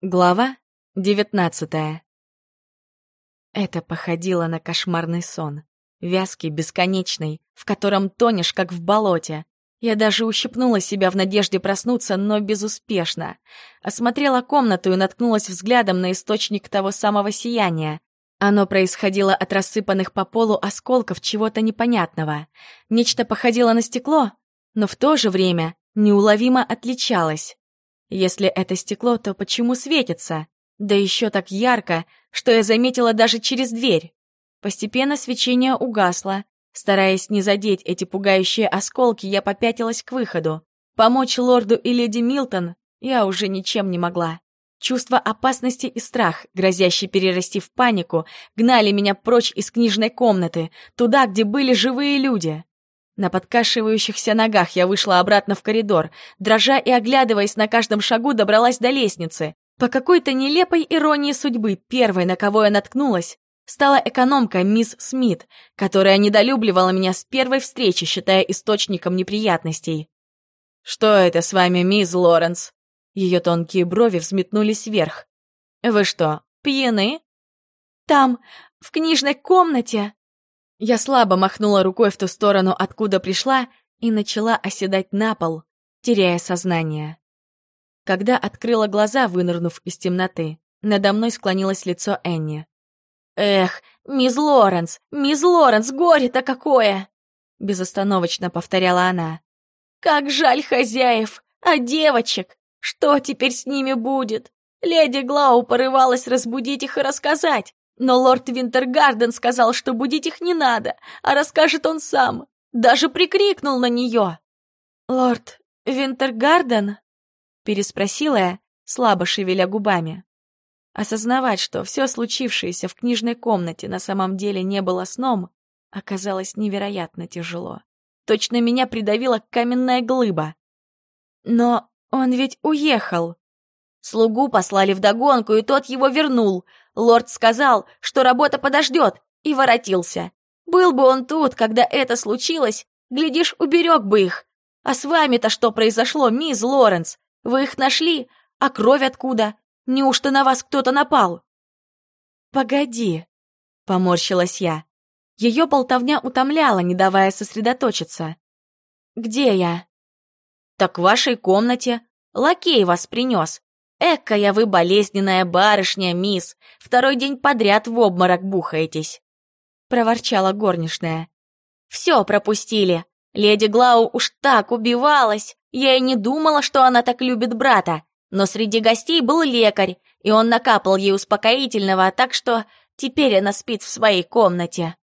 Глава девятнадцатая Это походило на кошмарный сон. Вязкий, бесконечный, в котором тонешь, как в болоте. Я даже ущипнула себя в надежде проснуться, но безуспешно. Осмотрела комнату и наткнулась взглядом на источник того самого сияния. Оно происходило от рассыпанных по полу осколков чего-то непонятного. Нечто походило на стекло, но в то же время неуловимо отличалось. Если это стекло, то почему светится? Да еще так ярко, что я заметила даже через дверь. Постепенно свечение угасло. Стараясь не задеть эти пугающие осколки, я попятилась к выходу. Помочь лорду и леди Милтон я уже ничем не могла. Чувство опасности и страх, грозящий перерасти в панику, гнали меня прочь из книжной комнаты, туда, где были живые люди. На подкашивающихся ногах я вышла обратно в коридор, дрожа и оглядываясь на каждом шагу, добралась до лестницы. По какой-то нелепой иронии судьбы, первой, на кого я наткнулась, стала экономка мисс Смит, которая недолюбливала меня с первой встречи, считая источником неприятностей. «Что это с вами, мисс Лоренс?» Ее тонкие брови взметнулись вверх. «Вы что, пьяны?» «Там, в книжной комнате», я слабо махнула рукой в ту сторону, откуда пришла, и начала оседать на пол, теряя сознание. Когда открыла глаза, вынырнув из темноты, надо мной склонилось лицо Энни. «Эх, мисс Лоренс, мисс Лоренс, горе-то какое!» Безостановочно повторяла она. «Как жаль хозяев, а девочек! Что теперь с ними будет? Леди Глау порывалась разбудить их и рассказать, но лорд Винтергарден сказал, что будить их не надо, а расскажет он сам. Даже прикрикнул на нее. «Лорд Винтергарден?» — переспросила я, слабо шевеля губами. Осознавать, что все случившееся в книжной комнате на самом деле не было сном, оказалось невероятно тяжело. Точно меня придавила каменная глыба. Но он ведь уехал. Слугу послали вдогонку, и тот его вернул. Лорд сказал, что работа подождет, и воротился. Был бы он тут, когда это случилось, глядишь, уберег бы их. А с вами-то что произошло, мисс Лоренс? Вы их нашли? А кровь откуда? Неужто на вас кто-то напал? Погоди, поморщилась я. Ее болтовня утомляла, не давая сосредоточиться. Где я? Так в вашей комнате. Лакей вас принес. «Экая вы болезненная барышня, мисс! Второй день подряд в обморок бухаетесь!» — проворчала горничная. «Все пропустили. Леди Глау уж так убивалась. Я и не думала, что она так любит брата. Но среди гостей был лекарь, и он накапал ей успокоительного, так что теперь она спит в своей комнате».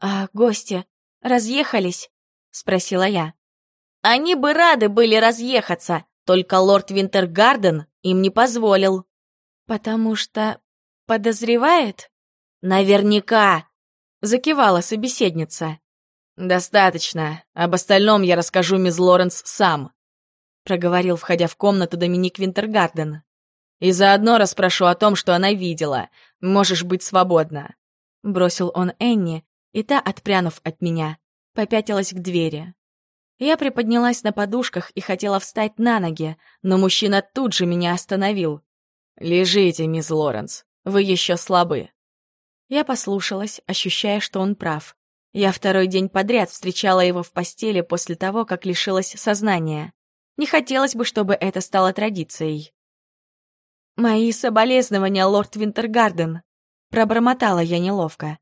«А гости разъехались?» — спросила я. «Они бы рады были разъехаться, только лорд Винтергарден им не позволил. Потому что подозревает? Наверняка, закивала собеседница. Достаточно. Об остальном я расскажу мисс Лоренс сам, проговорил, входя в комнату Доминик Винтергарден. И заодно расспрошу о том, что она видела. Можешь быть свободна. Бросил он Энни, и та, отпрянув от меня, попятилась к двери. Я приподнялась на подушках и хотела встать на ноги, но мужчина тут же меня остановил. «Лежите, мисс Лоренс, вы еще слабы». Я послушалась, ощущая, что он прав. Я второй день подряд встречала его в постели после того, как лишилась сознания. Не хотелось бы, чтобы это стало традицией. «Мои соболезнования, лорд Винтергарден», — пробормотала я неловко.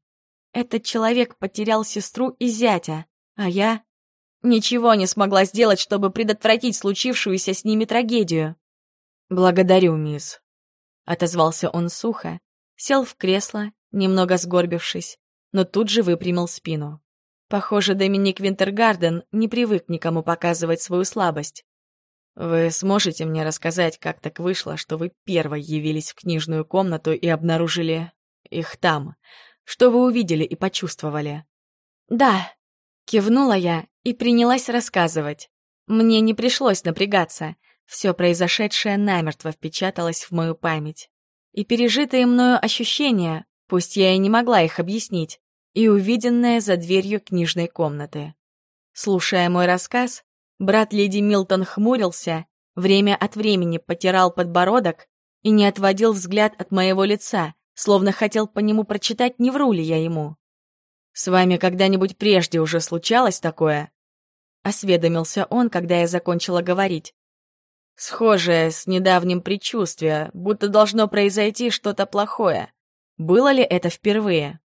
«Этот человек потерял сестру и зятя, а я Ничего не смогла сделать, чтобы предотвратить случившуюся с ними трагедию. «Благодарю, мисс», — отозвался он сухо, сел в кресло, немного сгорбившись, но тут же выпрямил спину. Похоже, Доминик Винтергарден не привык никому показывать свою слабость. «Вы сможете мне рассказать, как так вышло, что вы первой явились в книжную комнату и обнаружили их там? Что вы увидели и почувствовали?» «Да», — кивнула я и принялась рассказывать. Мне не пришлось напрягаться. Все произошедшее намертво впечаталось в мою память. И пережитые мною ощущения, пусть я и не могла их объяснить, и увиденное за дверью книжной комнаты. Слушая мой рассказ, брат леди Милтон хмурился, время от времени потирал подбородок, и не отводил взгляд от моего лица, словно хотел по нему прочитать, не вру ли я ему. «С вами когда-нибудь прежде уже случалось такое?» Осведомился он, когда я закончила говорить. Схожее с недавним предчувствие, будто должно произойти что-то плохое. Было ли это впервые?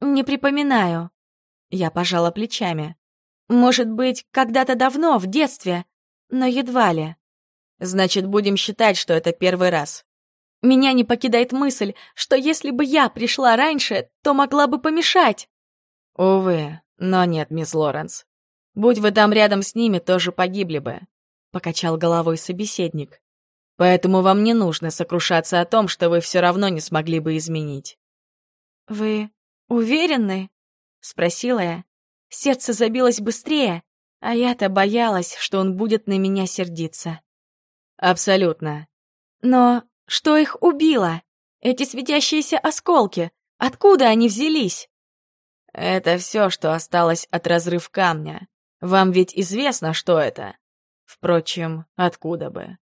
Не припоминаю. Я пожала плечами. Может быть, когда-то давно, в детстве, но едва ли. Значит, будем считать, что это первый раз. Меня не покидает мысль, что если бы я пришла раньше, то могла бы помешать. Увы, но нет, мисс Лоренс. Будь вы там рядом с ними, тоже погибли бы покачал головой собеседник. Поэтому вам не нужно сокрушаться о том, что вы все равно не смогли бы изменить. Вы уверены? спросила я. Сердце забилось быстрее, а я-то боялась, что он будет на меня сердиться. Абсолютно. Но что их убило? Эти светящиеся осколки, откуда они взялись? Это все, что осталось от разрыв камня. Вам ведь известно, что это? Впрочем, откуда бы?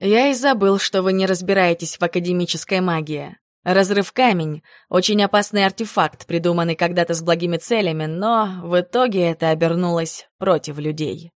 Я и забыл, что вы не разбираетесь в академической магии. Разрыв камень — очень опасный артефакт, придуманный когда-то с благими целями, но в итоге это обернулось против людей.